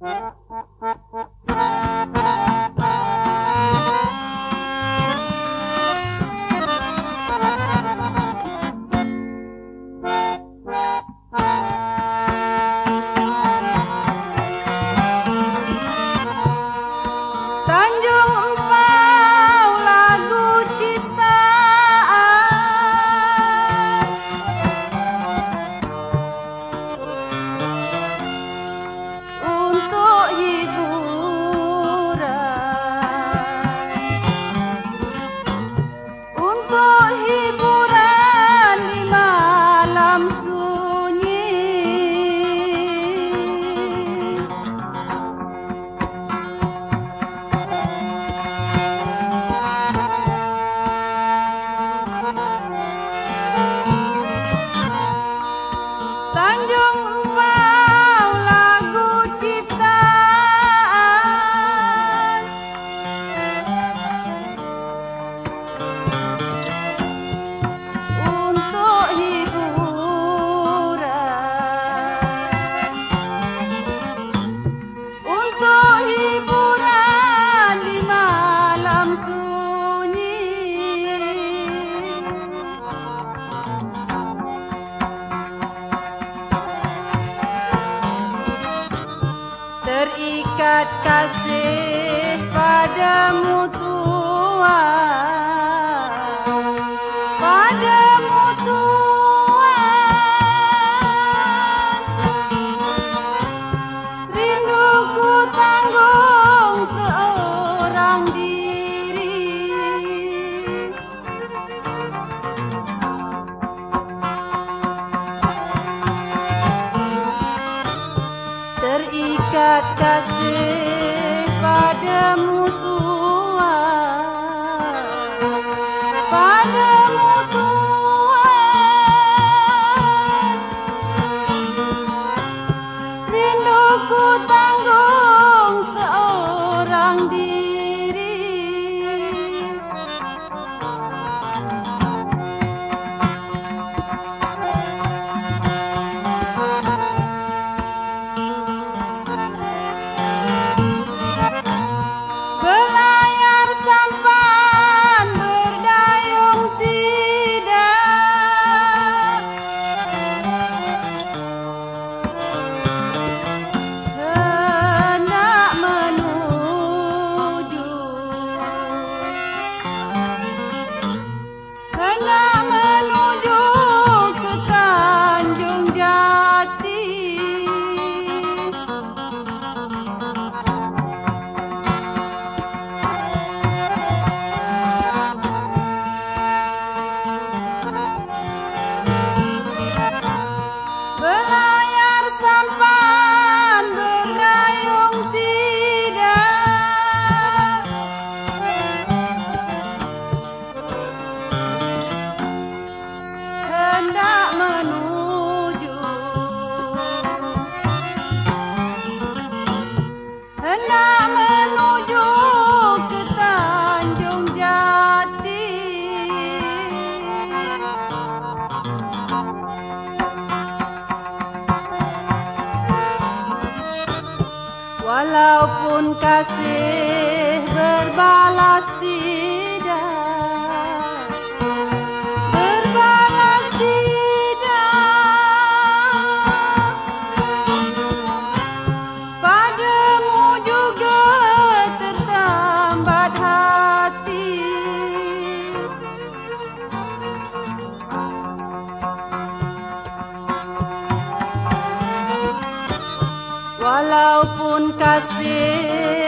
Uh-huh. Terikat kasih padamu Tuhan terikat kasih padamu Tuhan. Padamu Tuhan. Rinduku tanggung Walaupun kasih berbalas tidak walaupun kasih